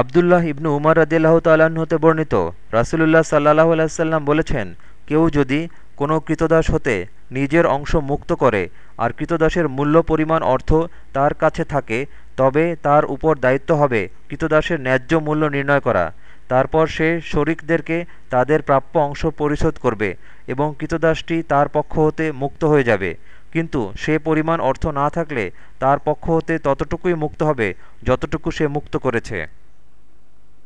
আবদুল্লাহ ইবনু উমার রাজিয়াল্লাহ তাল্লাহ্ন হতে বর্ণিত, রাসুলুল্লাহ সাল্লাহ আলাইসাল্লাম বলেছেন, কেউ যদি কোনো কৃতদাস হতে নিজের অংশ মুক্ত করে আর কৃতদাসের মূল্য পরিমাণ অর্থ তার কাছে থাকে, তবে তার উপর দায়িত্ব হবে কৃতদাসের ন্যায্য মূল্য নির্ণয় করা। তারপর সে শরিকদেরকে তাদের প্রাপ্য অংশ পরিশোধ করবে এবং কৃতদাসটি তার পক্ষ হতে মুক্ত হয়ে যাবে। কিন্তু সে পরিমাণ অর্থ না থাকলে তার পক্ষ হতে ততটুকুই মুক্ত হবে যতটুকু সে মুক্ত করেছে।